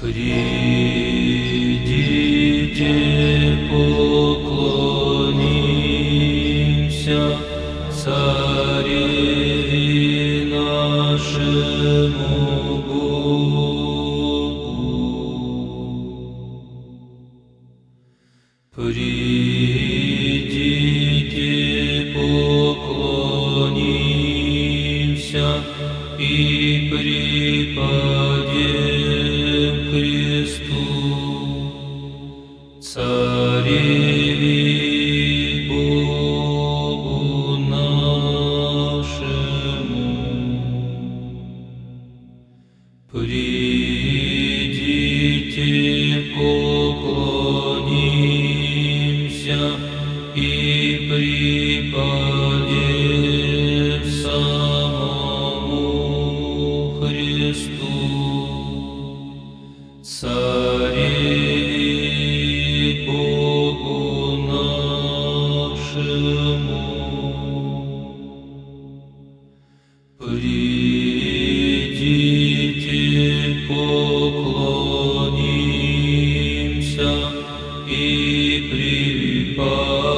Придите, поклонимся Цареве нашему Богу. Придите, поклонимся и припадем Цареве Богу нашему. Придите, поклонимся и припадем Придите, поклонимся и припадем